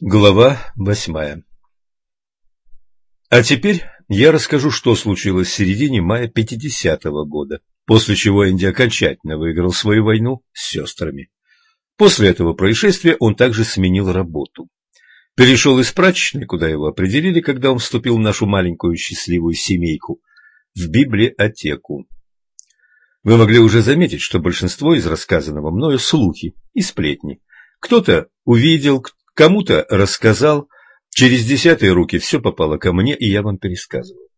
Глава восьмая А теперь я расскажу, что случилось в середине мая 50-го года, после чего Энди окончательно выиграл свою войну с сестрами. После этого происшествия он также сменил работу. Перешел из прачечной, куда его определили, когда он вступил в нашу маленькую счастливую семейку, в библиотеку. Вы могли уже заметить, что большинство из рассказанного мною слухи и сплетни. Кто-то увидел, кому-то рассказал, через десятые руки все попало ко мне, и я вам пересказываю.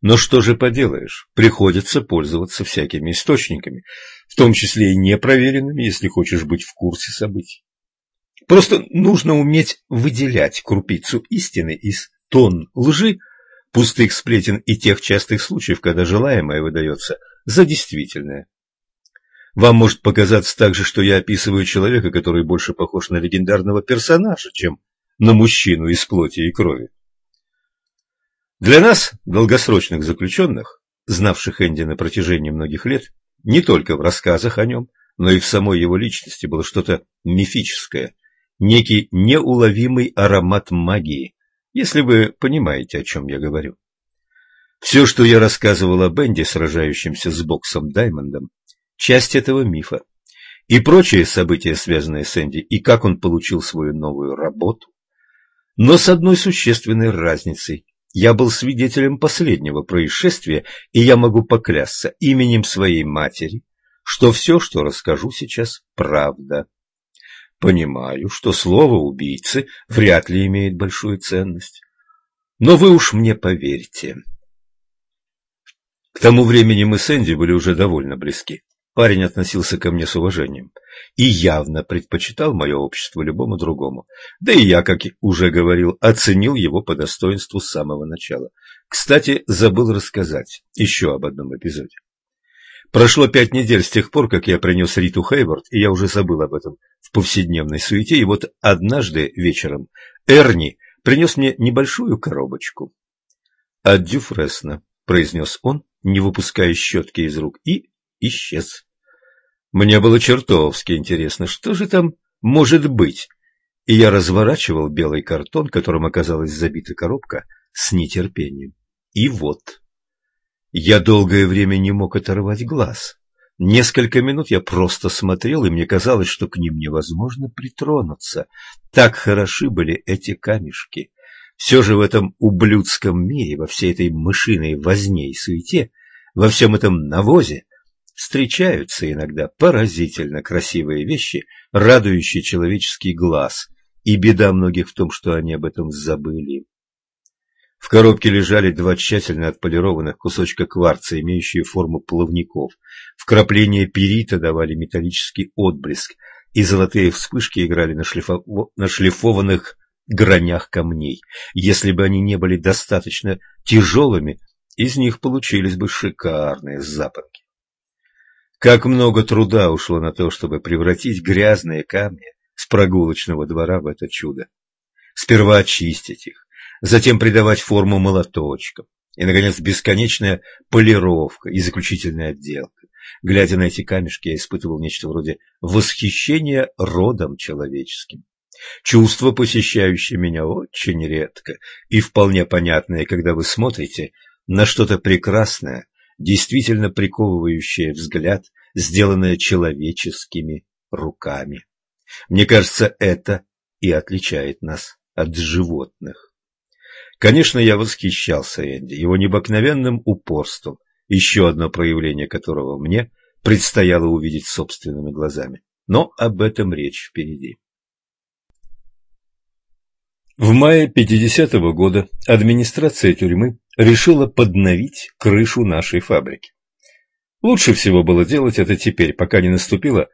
Но что же поделаешь, приходится пользоваться всякими источниками, в том числе и непроверенными, если хочешь быть в курсе событий. Просто нужно уметь выделять крупицу истины из тонн лжи, пустых сплетен и тех частых случаев, когда желаемое выдается за действительное. Вам может показаться также, что я описываю человека, который больше похож на легендарного персонажа, чем на мужчину из плоти и крови. Для нас, долгосрочных заключенных, знавших Энди на протяжении многих лет, не только в рассказах о нем, но и в самой его личности было что-то мифическое, некий неуловимый аромат магии, если вы понимаете, о чем я говорю. Все, что я рассказывал о Бенди, сражающемся с боксом Даймондом, часть этого мифа. И прочие события, связанные с Энди, и как он получил свою новую работу. Но с одной существенной разницей. Я был свидетелем последнего происшествия, и я могу поклясться именем своей матери, что все, что расскажу сейчас, правда. Понимаю, что слово убийцы вряд ли имеет большую ценность. Но вы уж мне поверьте. К тому времени мы с Энди были уже довольно близки. Парень относился ко мне с уважением и явно предпочитал мое общество любому другому. Да и я, как уже говорил, оценил его по достоинству с самого начала. Кстати, забыл рассказать еще об одном эпизоде. Прошло пять недель с тех пор, как я принес Риту Хейвард, и я уже забыл об этом в повседневной суете, и вот однажды вечером Эрни принес мне небольшую коробочку. «От Дюфресна», — произнес он, не выпуская щетки из рук, и исчез. Мне было чертовски интересно, что же там может быть, и я разворачивал белый картон, которым оказалась забита коробка, с нетерпением. И вот. Я долгое время не мог оторвать глаз. Несколько минут я просто смотрел, и мне казалось, что к ним невозможно притронуться. Так хороши были эти камешки. Все же в этом ублюдском мире, во всей этой мышиной возне и суете, во всем этом навозе, встречаются иногда поразительно красивые вещи, радующие человеческий глаз, и беда многих в том, что они об этом забыли. В коробке лежали два тщательно отполированных кусочка кварца, имеющие форму плавников. Вкрапления перита давали металлический отблеск, и золотые вспышки играли на, шлифо... на шлифованных гранях камней. Если бы они не были достаточно тяжелыми, из них получились бы шикарные запонки. Как много труда ушло на то, чтобы превратить грязные камни с прогулочного двора в это чудо. Сперва очистить их, затем придавать форму молоточкам, и, наконец, бесконечная полировка и заключительная отделка. Глядя на эти камешки, я испытывал нечто вроде восхищения родом человеческим. Чувство, посещающее меня очень редко и вполне понятное, когда вы смотрите на что-то прекрасное, действительно приковывающее взгляд, сделанное человеческими руками. Мне кажется, это и отличает нас от животных. Конечно, я восхищался Энди, его необыкновенным упорством, еще одно проявление которого мне предстояло увидеть собственными глазами. Но об этом речь впереди. В мае 50-го года администрация тюрьмы решила подновить крышу нашей фабрики. Лучше всего было делать это теперь, пока не наступила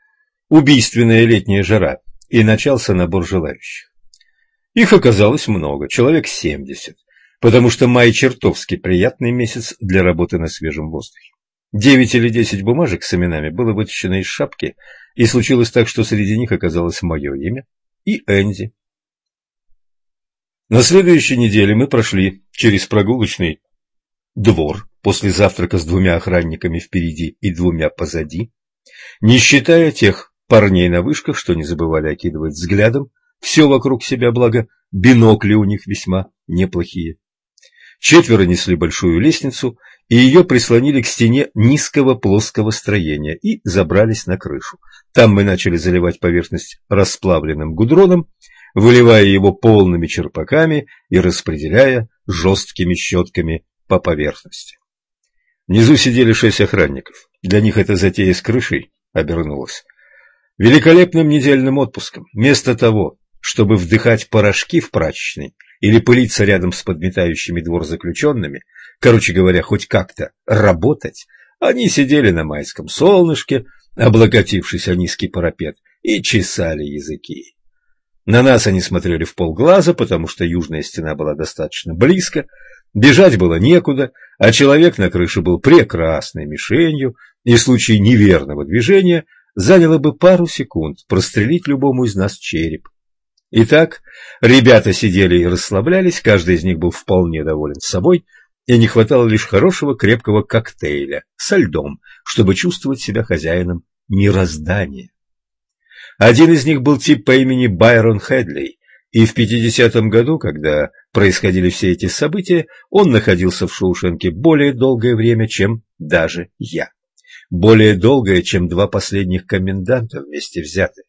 убийственная летняя жара и начался набор желающих. Их оказалось много, человек семьдесят, потому что май чертовски приятный месяц для работы на свежем воздухе. Девять или десять бумажек с именами было вытащено из шапки, и случилось так, что среди них оказалось мое имя и Энди. На следующей неделе мы прошли через прогулочный двор после завтрака с двумя охранниками впереди и двумя позади, не считая тех парней на вышках, что не забывали окидывать взглядом все вокруг себя, благо бинокли у них весьма неплохие. Четверо несли большую лестницу, и ее прислонили к стене низкого плоского строения и забрались на крышу. Там мы начали заливать поверхность расплавленным гудроном, выливая его полными черпаками и распределяя жесткими щетками по поверхности. Внизу сидели шесть охранников. Для них эта затея с крышей обернулась. Великолепным недельным отпуском. Вместо того, чтобы вдыхать порошки в прачечной или пылиться рядом с подметающими двор заключенными, короче говоря, хоть как-то работать, они сидели на майском солнышке, облокотившись о низкий парапет, и чесали языки. На нас они смотрели в полглаза, потому что южная стена была достаточно близко, бежать было некуда, а человек на крыше был прекрасной мишенью, и в случае неверного движения заняло бы пару секунд прострелить любому из нас череп. Итак, ребята сидели и расслаблялись, каждый из них был вполне доволен собой, и не хватало лишь хорошего крепкого коктейля со льдом, чтобы чувствовать себя хозяином мироздания. Один из них был тип по имени Байрон Хедли, и в 50-м году, когда происходили все эти события, он находился в Шоушенке более долгое время, чем даже я. Более долгое, чем два последних коменданта вместе взятые.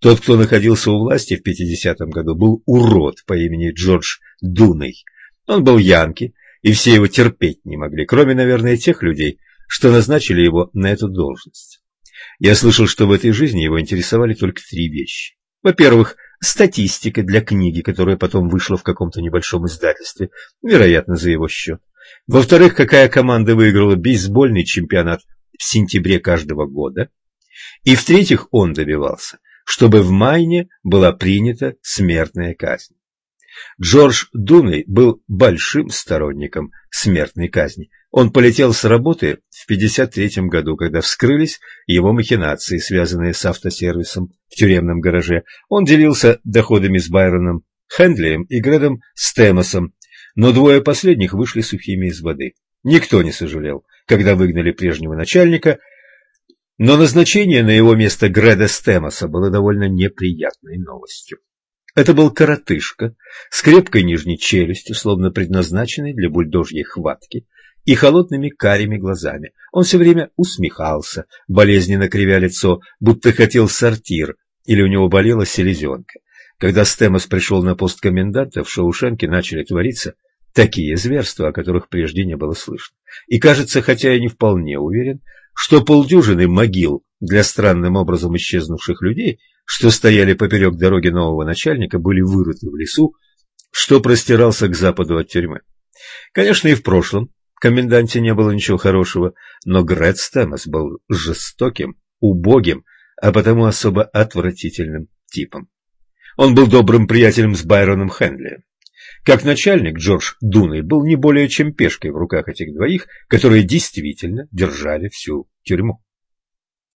Тот, кто находился у власти в 50-м году, был урод по имени Джордж Дуной. Он был янки, и все его терпеть не могли, кроме, наверное, тех людей, что назначили его на эту должность. Я слышал, что в этой жизни его интересовали только три вещи. Во-первых, статистика для книги, которая потом вышла в каком-то небольшом издательстве, вероятно, за его счет. Во-вторых, какая команда выиграла бейсбольный чемпионат в сентябре каждого года. И в-третьих, он добивался, чтобы в Майне была принята смертная казнь. Джордж Дуной был большим сторонником смертной казни. Он полетел с работы в 1953 году, когда вскрылись его махинации, связанные с автосервисом в тюремном гараже. Он делился доходами с Байроном Хендлием и Гредом Стэмосом, но двое последних вышли сухими из воды. Никто не сожалел, когда выгнали прежнего начальника, но назначение на его место Греда Стэмоса было довольно неприятной новостью. Это был коротышка с крепкой нижней челюстью, словно предназначенной для бульдожьей хватки, и холодными карими глазами. Он все время усмехался, болезненно кривя лицо, будто хотел сортир, или у него болела селезенка. Когда Стемос пришел на пост коменданта, в Шоушенке начали твориться такие зверства, о которых прежде не было слышно. И кажется, хотя я не вполне уверен, что полдюжины могил для странным образом исчезнувших людей что стояли поперек дороги нового начальника, были вырыты в лесу, что простирался к западу от тюрьмы. Конечно, и в прошлом коменданте не было ничего хорошего, но Грет Стэмос был жестоким, убогим, а потому особо отвратительным типом. Он был добрым приятелем с Байроном Хенли. Как начальник, Джордж Дуной был не более чем пешкой в руках этих двоих, которые действительно держали всю тюрьму.